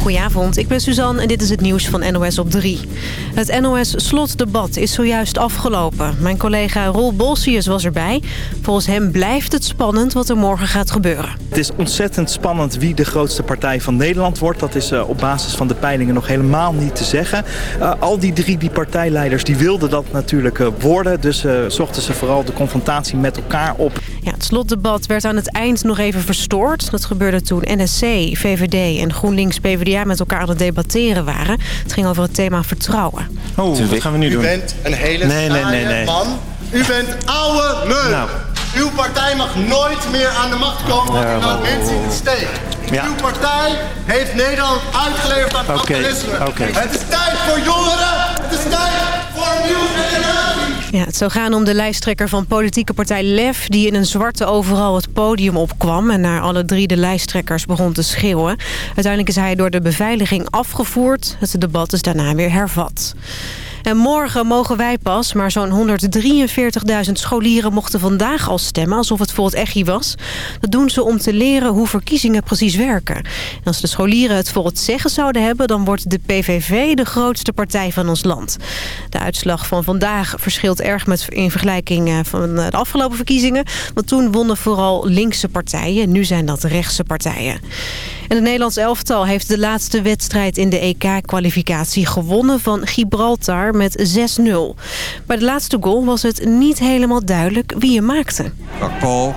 Goedenavond, ik ben Suzanne en dit is het nieuws van NOS op 3. Het NOS-slotdebat is zojuist afgelopen. Mijn collega Roel Bolsius was erbij. Volgens hem blijft het spannend wat er morgen gaat gebeuren. Het is ontzettend spannend wie de grootste partij van Nederland wordt. Dat is uh, op basis van de peilingen nog helemaal niet te zeggen. Uh, al die drie die partijleiders die wilden dat natuurlijk uh, worden. Dus zochten ze vooral de confrontatie met elkaar op. Ja, het slotdebat werd aan het eind nog even verstoord. Dat gebeurde toen NSC, VVD en GroenLinks-PVDA met elkaar aan het debatteren waren. Het ging over het thema vertrouwen. Oh, wat gaan we nu doen? U bent een hele nee, nee, nee, nee. man. U bent oude lul. Nou. Uw partij mag nooit meer aan de macht komen, want u laat mensen in de steek. Ja. Uw partij heeft Nederland uitgeleverd aan het okay, Okay. Het is tijd voor jongeren. Het is tijd voor een nieuwe generatie. Ja, het zou gaan om de lijsttrekker van politieke partij LEF... die in een zwarte overal het podium opkwam... en naar alle drie de lijsttrekkers begon te schreeuwen. Uiteindelijk is hij door de beveiliging afgevoerd. Het debat is daarna weer hervat. En morgen mogen wij pas, maar zo'n 143.000 scholieren mochten vandaag al stemmen... alsof het voor het echi was. Dat doen ze om te leren hoe verkiezingen precies werken. En als de scholieren het voor het zeggen zouden hebben... dan wordt de PVV de grootste partij van ons land. De uitslag van vandaag verschilt erg met, in vergelijking eh, van de afgelopen verkiezingen. Want toen wonnen vooral linkse partijen. Nu zijn dat rechtse partijen. En het Nederlands elftal heeft de laatste wedstrijd in de EK-kwalificatie gewonnen van Gibraltar met 6-0. Bij de laatste goal was het niet helemaal duidelijk wie je maakte. Akpo,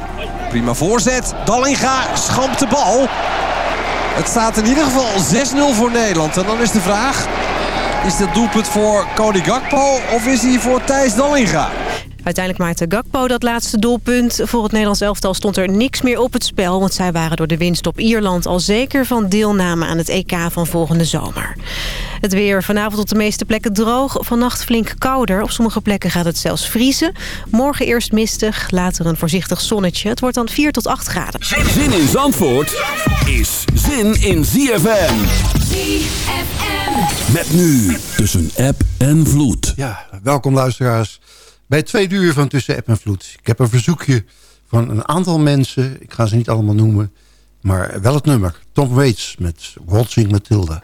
prima voorzet. Dallinga schampt de bal. Het staat in ieder geval 6-0 voor Nederland. En dan is de vraag, is dat doelpunt voor Cody Gakpo of is hij voor Thijs Dallinga? Uiteindelijk maakte Gakpo dat laatste doelpunt. Voor het Nederlands elftal stond er niks meer op het spel... want zij waren door de winst op Ierland al zeker van deelname aan het EK van volgende zomer. Het weer vanavond op de meeste plekken droog. Vannacht flink kouder. Op sommige plekken gaat het zelfs vriezen. Morgen eerst mistig, later een voorzichtig zonnetje. Het wordt dan 4 tot 8 graden. Zin in Zandvoort is zin in ZFM. ZFM. Met nu tussen app en vloed. Ja, welkom luisteraars bij tweede uur van Tussen App en Vloed. Ik heb een verzoekje van een aantal mensen. Ik ga ze niet allemaal noemen. Maar wel het nummer. Tom Waits met Waltzing Matilda.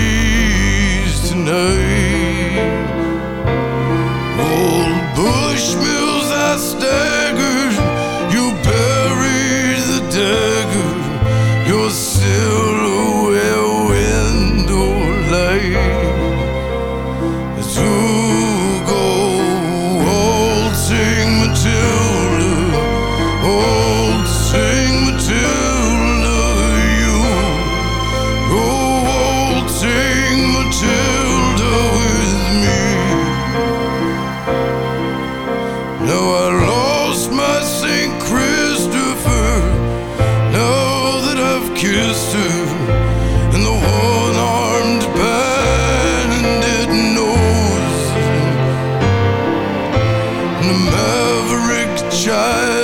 judge.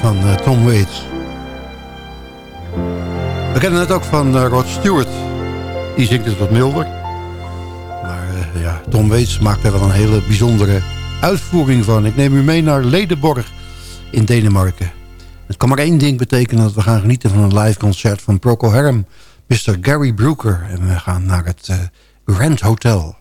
Van uh, Tom Waits. We kennen het ook van uh, Rod Stewart. Die zingt het wat milder. Maar uh, ja, Tom Waits maakt er wel een hele bijzondere uitvoering van. Ik neem u mee naar Ledenborg in Denemarken. Het kan maar één ding betekenen dat we gaan genieten van een live concert van Procol Harum, Mr. Gary Brooker. En we gaan naar het Grand Hotel.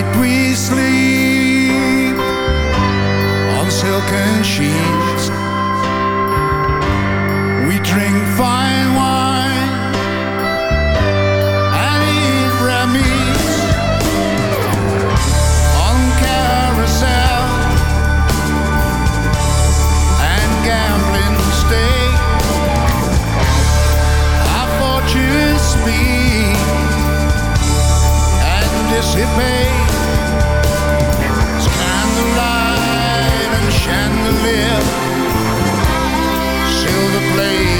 night we sleep on silken sheets. We drink fine wine and eat red meat on carousel and gambling stake. Our fortunes speak and dissipate. place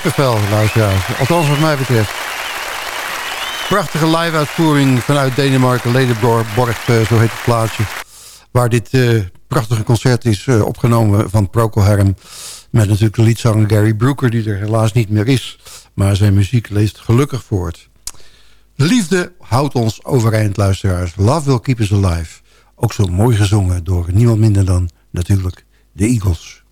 kippenvel, luisteraars. Althans wat mij betreft. Prachtige live-uitvoering vanuit Denemarken. Ledenborg, uh, zo heet het plaatsje. Waar dit uh, prachtige concert is uh, opgenomen van Procol Harum. Met natuurlijk de liedzanger Gary Brooker, die er helaas niet meer is. Maar zijn muziek leest gelukkig voort. Liefde houdt ons overeind, luisteraars. Love will keep us alive. Ook zo mooi gezongen door niemand minder dan natuurlijk de Eagles.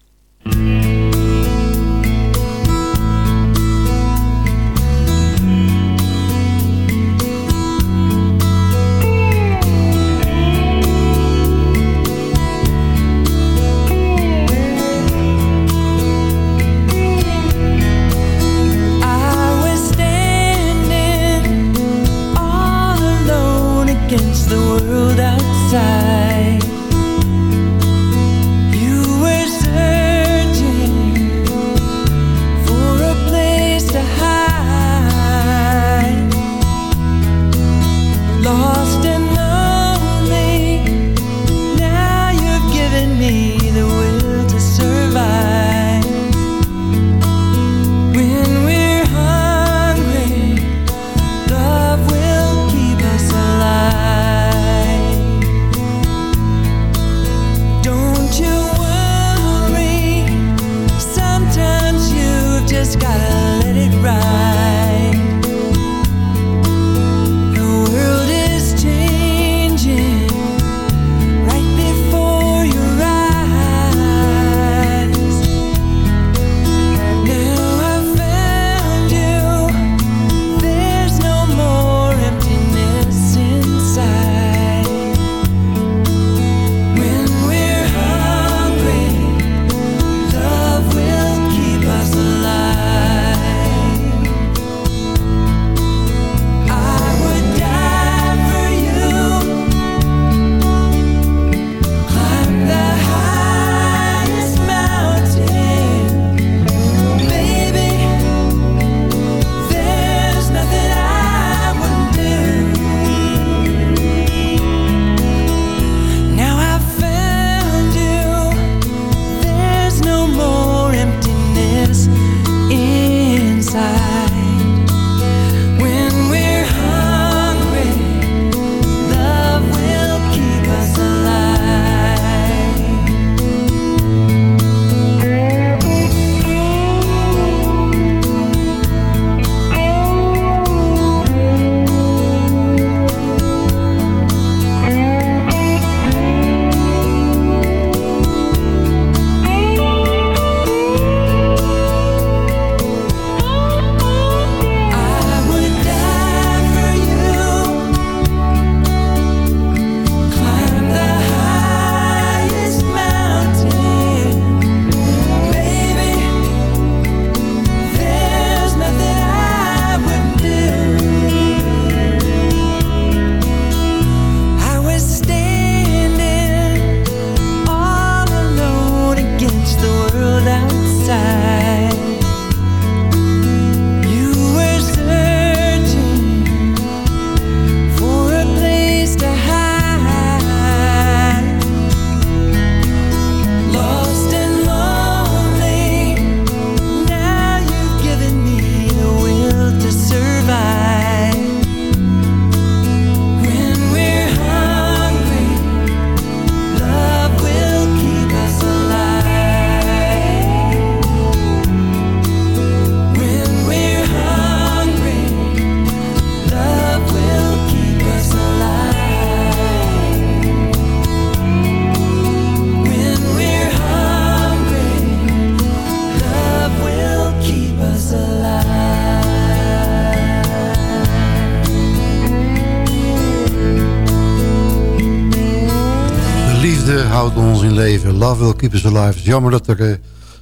Love Will Keep Us Alive. Het is jammer dat er uh,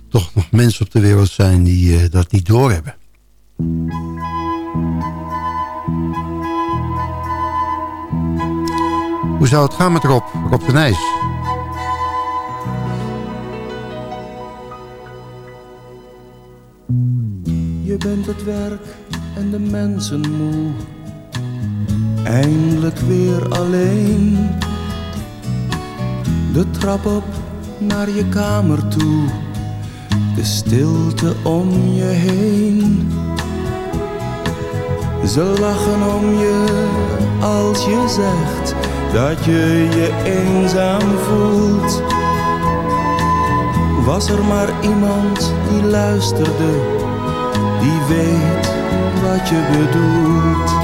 toch nog mensen op de wereld zijn die uh, dat niet doorhebben. Hoe zou het gaan met Rob? Rob de Nijs. Je bent het werk en de mensen moe. Eindelijk weer alleen. De trap op naar je kamer toe. de stilte om je heen. Ze lachen om je als je zegt dat je je eenzaam voelt. Was er maar iemand die luisterde, die weet wat je bedoelt.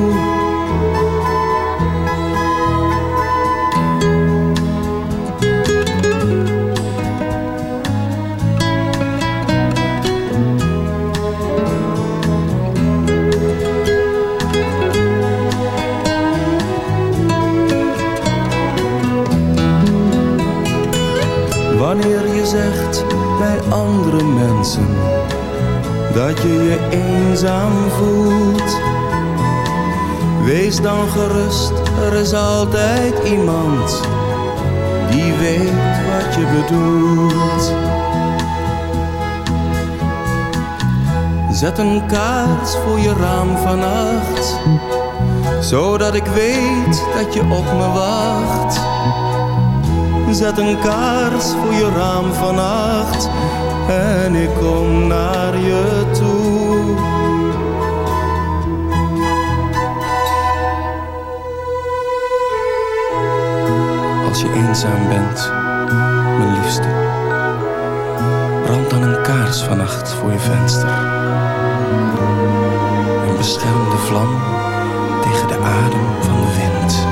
Eenzaam voelt. Wees dan gerust, er is altijd iemand die weet wat je bedoelt. Zet een kaart voor je raam vannacht, zodat ik weet dat je op me wacht. Zet een kaars voor je raam vannacht en ik kom naar je toe. Je eenzaam bent, mijn liefste, brand dan een kaars vannacht voor je venster. En bescherm de vlam tegen de adem van de wind.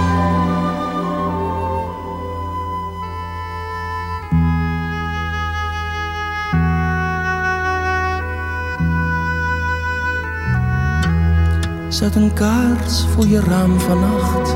Zet een kaars voor je raam vannacht,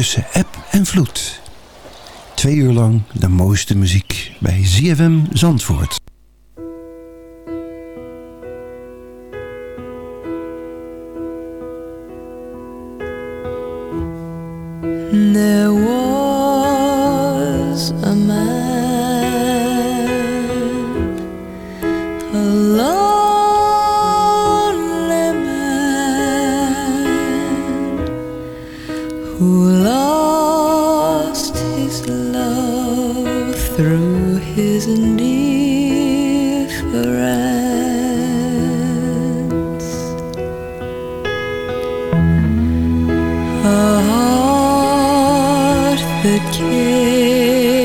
Tussen app en vloed. Twee uur lang de mooiste muziek bij ZFM Zandvoort. That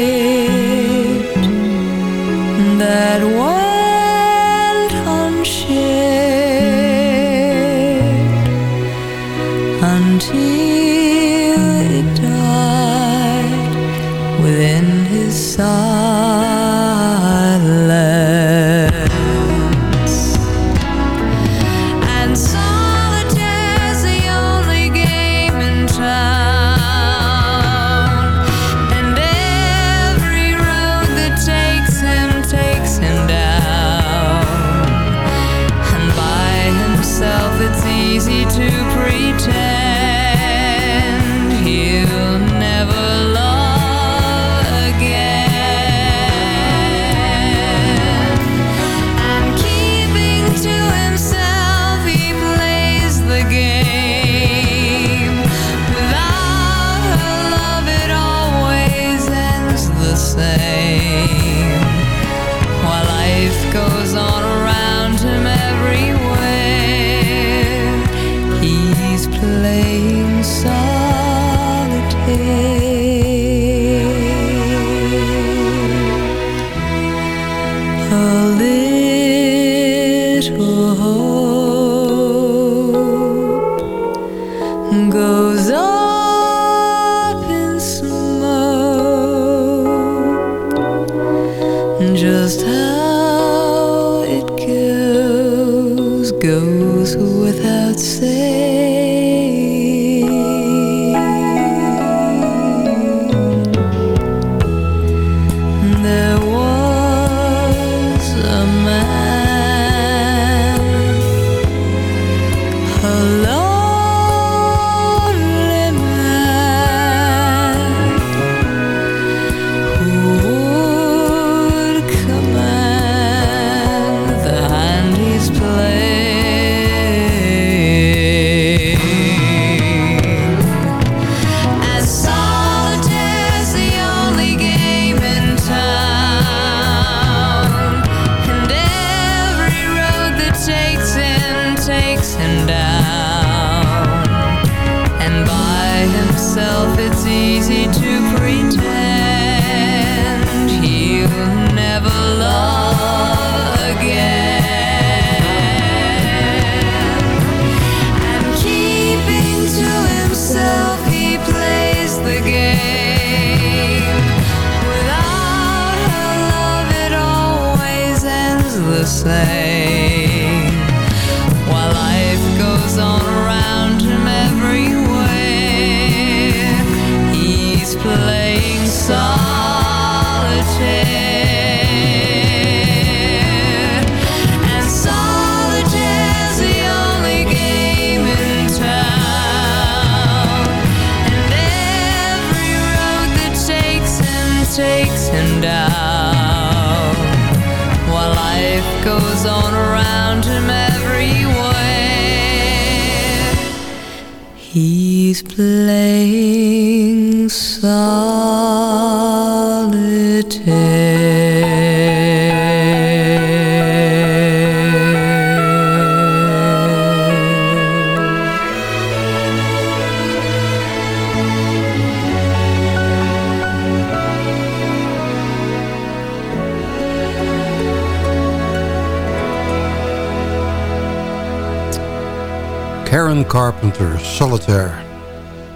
Karen Carpenter, Solitaire.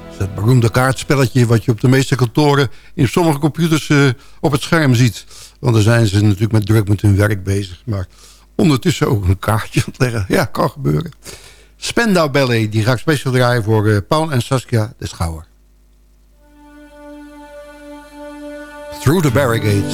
Dat is het beroemde kaartspelletje wat je op de meeste kantoren... in sommige computers eh, op het scherm ziet. Want dan zijn ze natuurlijk met druk met hun werk bezig. Maar ondertussen ook een kaartje aan leggen. Ja, kan gebeuren. Spendau Ballet, die ga ik speciaal draaien voor eh, Paul en Saskia de Schouwer. Through the Barricades.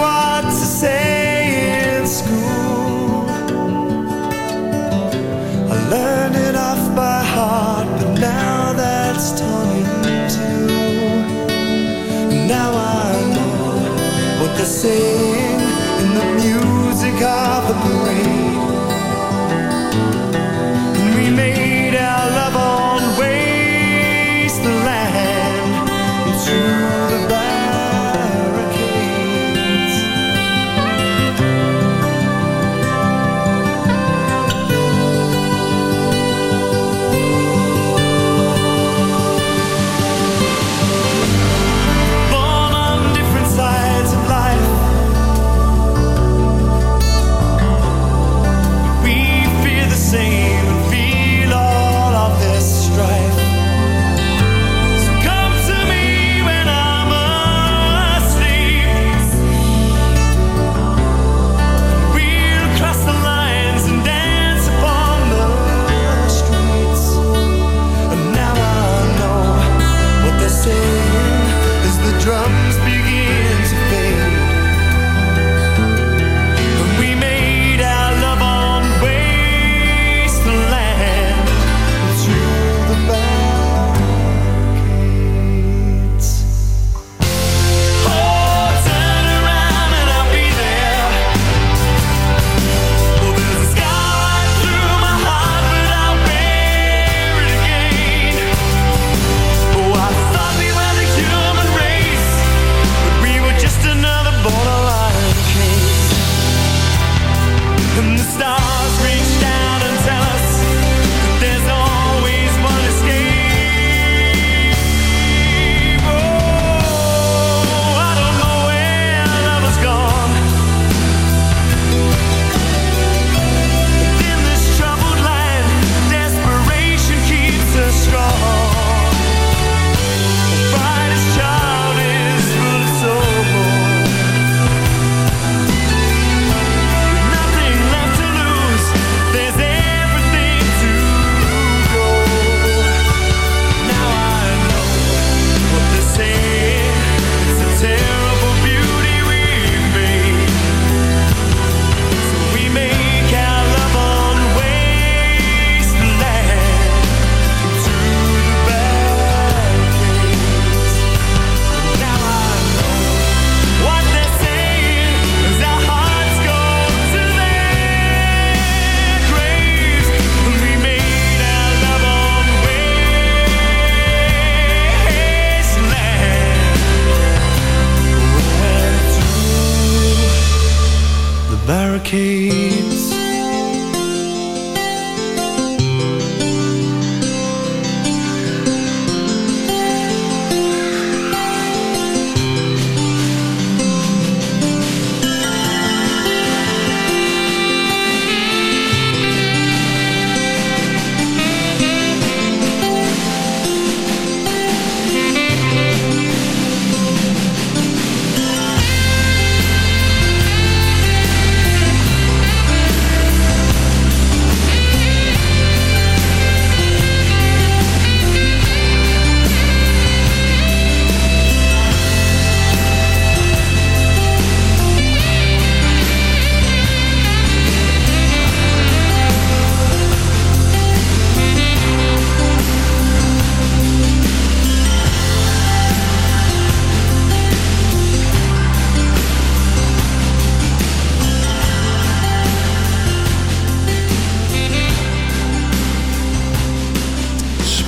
what to say in school. I learned it off by heart, but now that's torn in two. Now I know what they're saying in the music of the parade.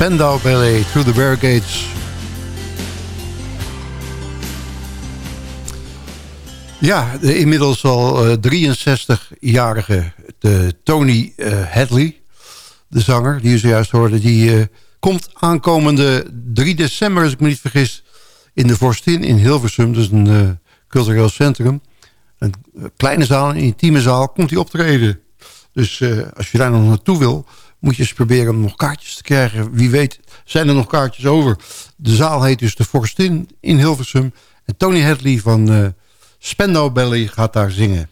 Spandau Ballet, Through the Barricades. Ja, de inmiddels al uh, 63-jarige Tony uh, Hadley, de zanger die je zojuist hoorde... die uh, komt aankomende 3 december, als ik me niet vergis... in de Vorstin in Hilversum, dus een cultureel centrum. Een kleine zaal, een intieme zaal, komt hij optreden. Dus als je daar nog naartoe wil moet je eens proberen om nog kaartjes te krijgen. Wie weet zijn er nog kaartjes over. De zaal heet dus de Forstin in Hilversum. En Tony Hadley van uh, Spendo Belly gaat daar zingen.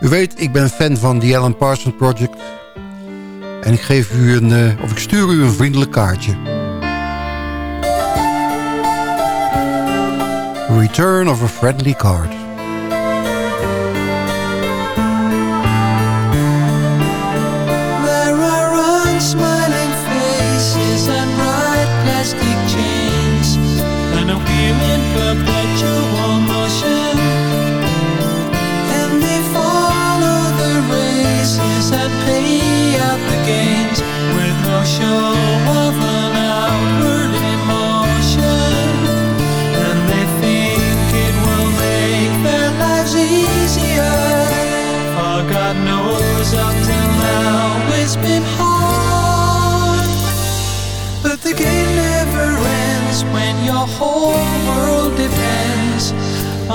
U weet, ik ben fan van The Alan Parsons Project. En ik geef u een, uh, of ik stuur u een vriendelijk kaartje. Return of a Friendly Card.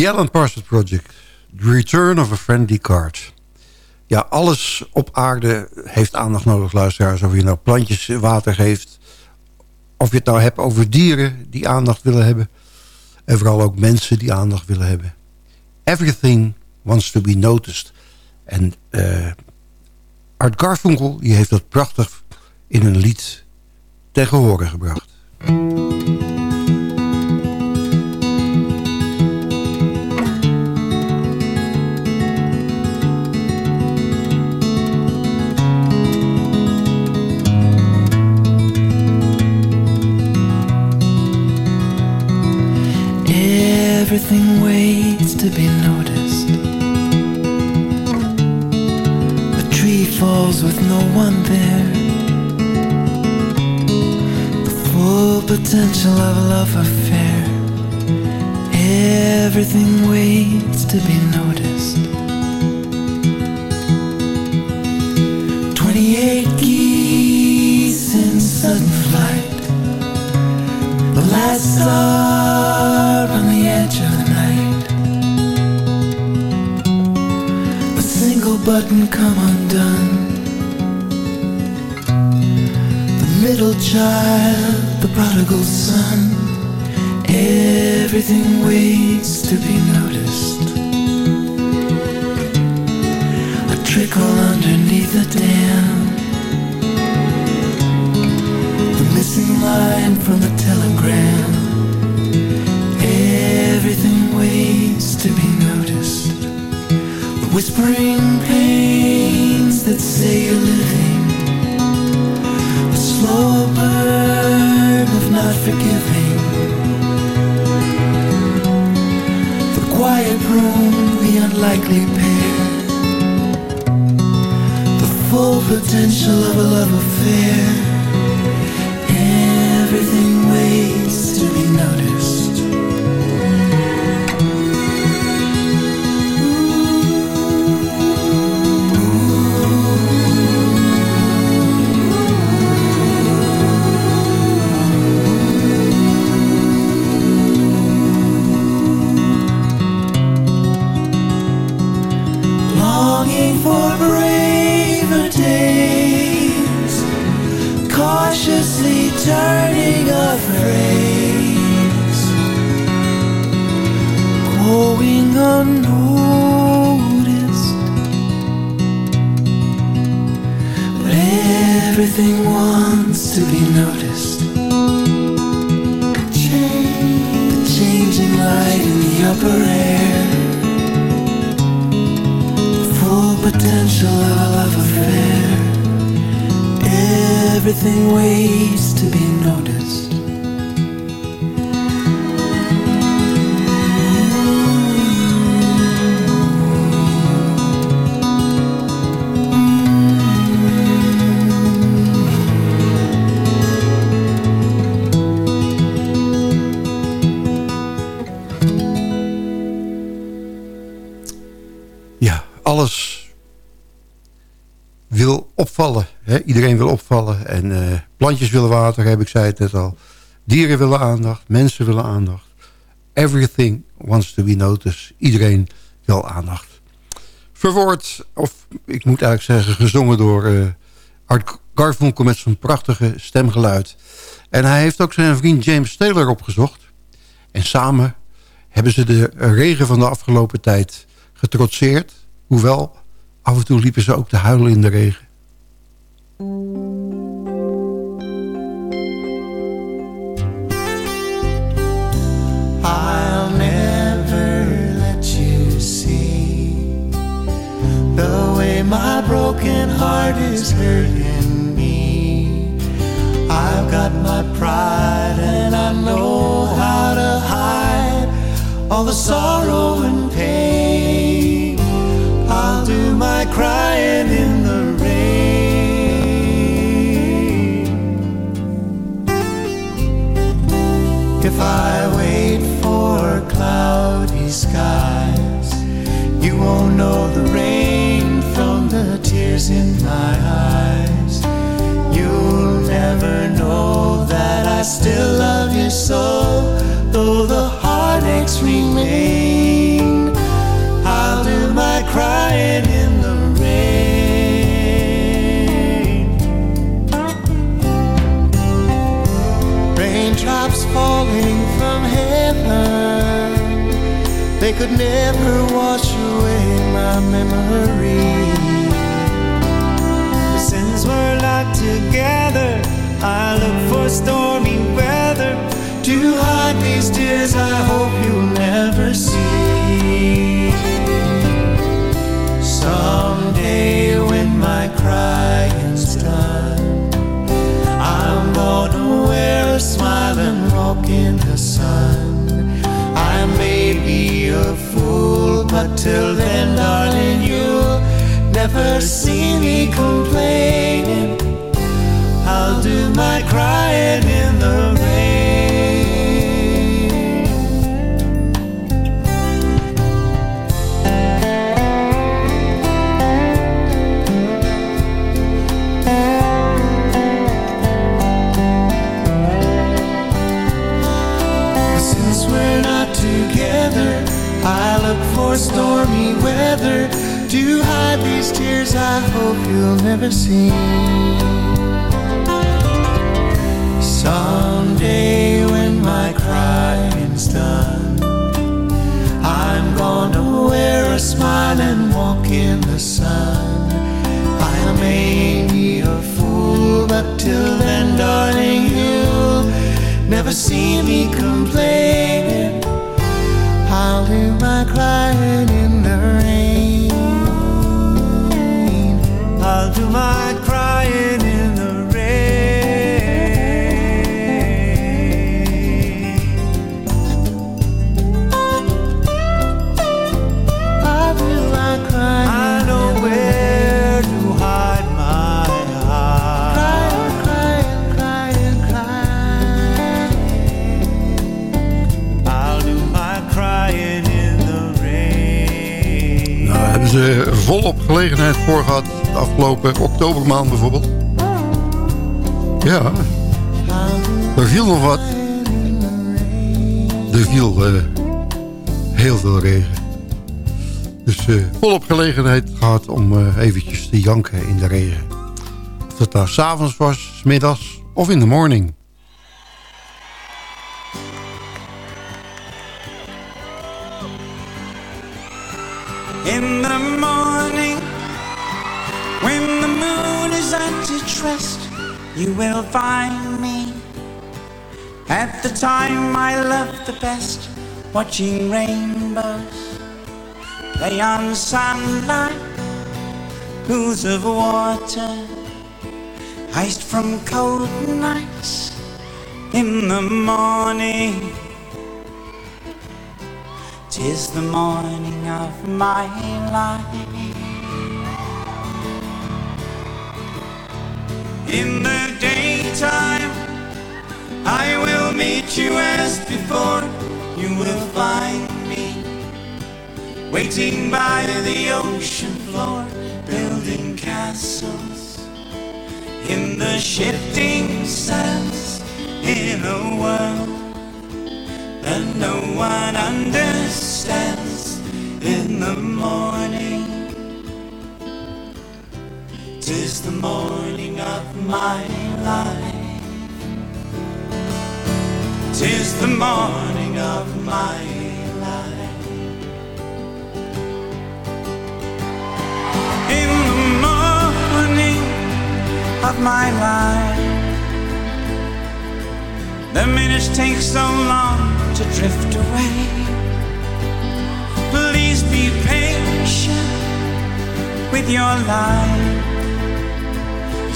The Alan Parsons Project. The Return of a Friendly Card. ja, alles op aarde heeft aandacht nodig, luisteraars. Of je nou plantjes water geeft. Of je het nou hebt over dieren die aandacht willen hebben. En vooral ook mensen die aandacht willen hebben. Everything wants to be noticed. En uh, Art Garfunkel die heeft dat prachtig in een lied tegen horen gebracht. Everything waits to be noticed. A tree falls with no one there. The full potential of a love affair. Everything waits to be noticed. 28 geese in sudden flight. The last star button come undone. The middle child, the prodigal son. Everything waits to be noticed. A trickle underneath the dam. The missing line from the telegram. Everything waits to be noticed. Whispering pains that say you're living. The slow burn of not forgiving. The quiet room, the unlikely pair. The full potential of a love affair. Everything waits to be noticed. Turning a phrase, going unnoticed. But everything wants to be noticed. The changing light in the upper air. the Full potential of a love affair. Everything waits Hè? Iedereen wil opvallen. En eh, plantjes willen water, heb ik zei het net al. Dieren willen aandacht, mensen willen aandacht. Everything wants to be noticed. Iedereen wil aandacht. Verwoord, of ik moet eigenlijk zeggen gezongen door eh, Art Garfunkel... met zijn prachtige stemgeluid. En hij heeft ook zijn vriend James Taylor opgezocht. En samen hebben ze de regen van de afgelopen tijd getrotseerd. Hoewel, af en toe liepen ze ook te huilen in de regen. I'll never let you see the way my broken heart is hurting me. I've got my pride and I know how to hide all the sorrow and pain. I'll do my crying If I wait for cloudy skies, you won't know the rain from the tears in my eyes. You'll never know that I still love you so, though the heartaches remain. I'll do my crying falling from heaven, they could never wash away my memory. Since we're locked together, I look for stormy weather to hide these tears I hope you'll never see. Someday when my crying's never see me complaining. I hope you'll never see. Someday when my crying's done, I'm gonna wear a smile and walk in the sun. I may be a fool, but till then, darling, you'll never see me complaining. I'll do my crying volop gelegenheid voor gehad. De afgelopen oktobermaand bijvoorbeeld. Ja. Er viel nog wat. Er viel eh, heel veel regen. Dus eh, volop gelegenheid gehad om eh, eventjes te janken in de regen. Of het nou s'avonds was, 's middags of in de morning. In you will find me at the time I love the best, watching rainbows play on sunlight, pools of water, iced from cold nights. In the morning, tis the morning of my life. In the daytime, I will meet you as before. You will find me waiting by the ocean floor, building castles in the shifting sands in a world that no one understands. In the morning, tis the morning of my life. Tis the morning of my life. In the morning of my life. The minutes take so long to drift away. Please be patient with your life.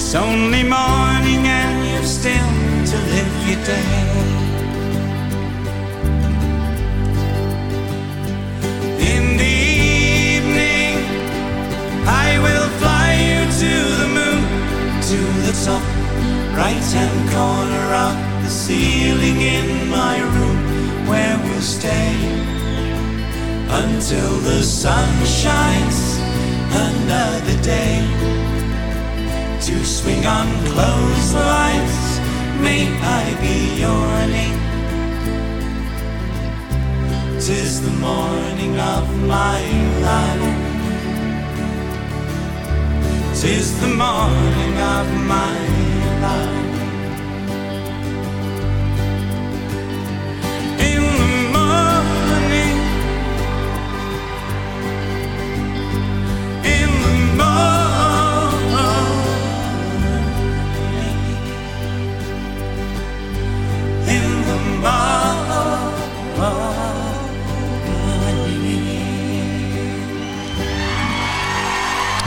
It's only morning and you've still to live your day. In the evening, I will fly you to the moon, to the top right hand corner of the ceiling in my room where we'll stay until the sun shines another day to swing on clotheslines may I be yawning tis the morning of my life. Tis the morning of my life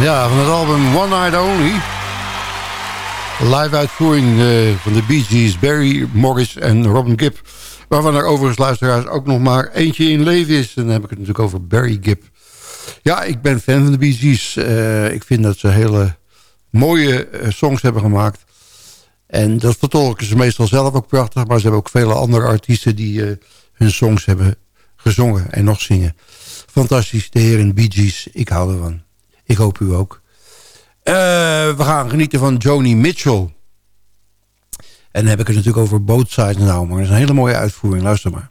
Ja, van het album One Night Only. Live uitvoering eh, van de Bee Gees, Barry Morris en Robin Gibb. Waarvan er overigens luisteraars ook nog maar eentje in leven is. En dan heb ik het natuurlijk over Barry Gibb. Ja, ik ben fan van de Bee Gees. Eh, ik vind dat ze hele mooie eh, songs hebben gemaakt. En dat vertolken ze meestal zelf ook prachtig. Maar ze hebben ook vele andere artiesten die hun songs hebben gezongen en nog zingen. Fantastisch, de heren Bee Gees. Ik hou ervan. Ik hoop u ook. we gaan genieten van Joni Mitchell. En dan heb ik het natuurlijk over Both Sides nou. Maar dat is een hele mooie uitvoering. Luister maar.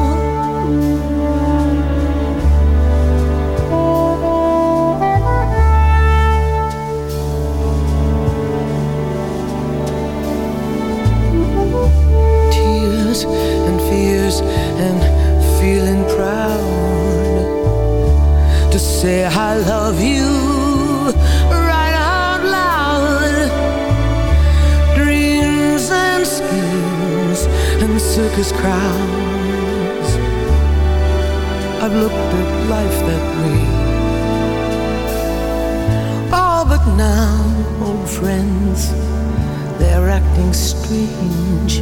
And feeling proud to say I love you right out loud. Dreams and schemes and circus crowds. I've looked at life that way. Oh, but now, old friends, they're acting strange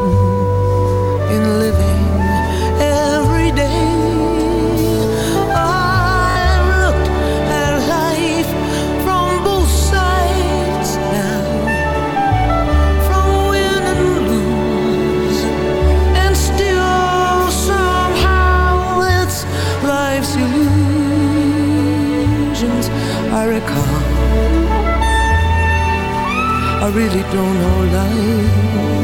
really don't know life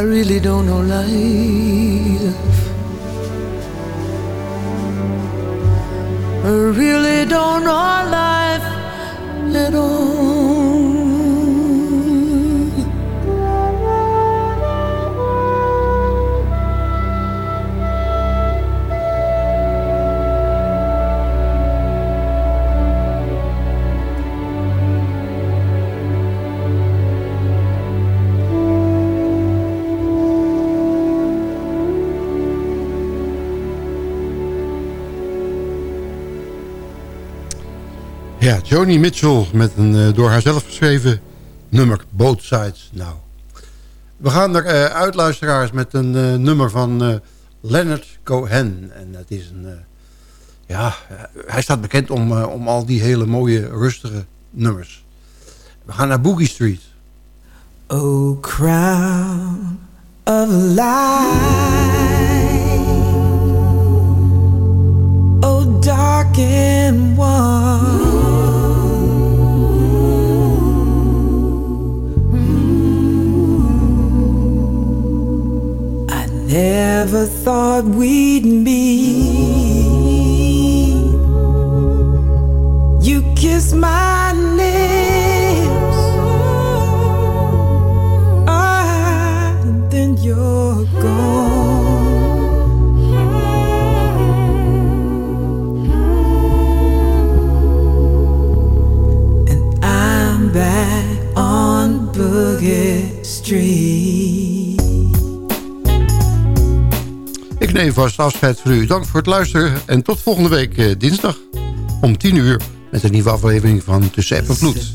really don't know life. I really don't know life Ja, Joni Mitchell met een uh, door haarzelf geschreven nummer Both Sides Now. We gaan er uh, uit, luisteraars, met een uh, nummer van Leonard Cohen. En het is een... ja, hij staat bekend om, om al die hele mooie, rustige nummers. We gaan naar Boogie Street. Oh, crown of light Oh, dark and warm Never thought we'd meet. You kiss my lips, Ik neem vast afscheid voor u. Dank voor het luisteren en tot volgende week eh, dinsdag om 10 uur met een nieuwe aflevering van Tussen App Vloed.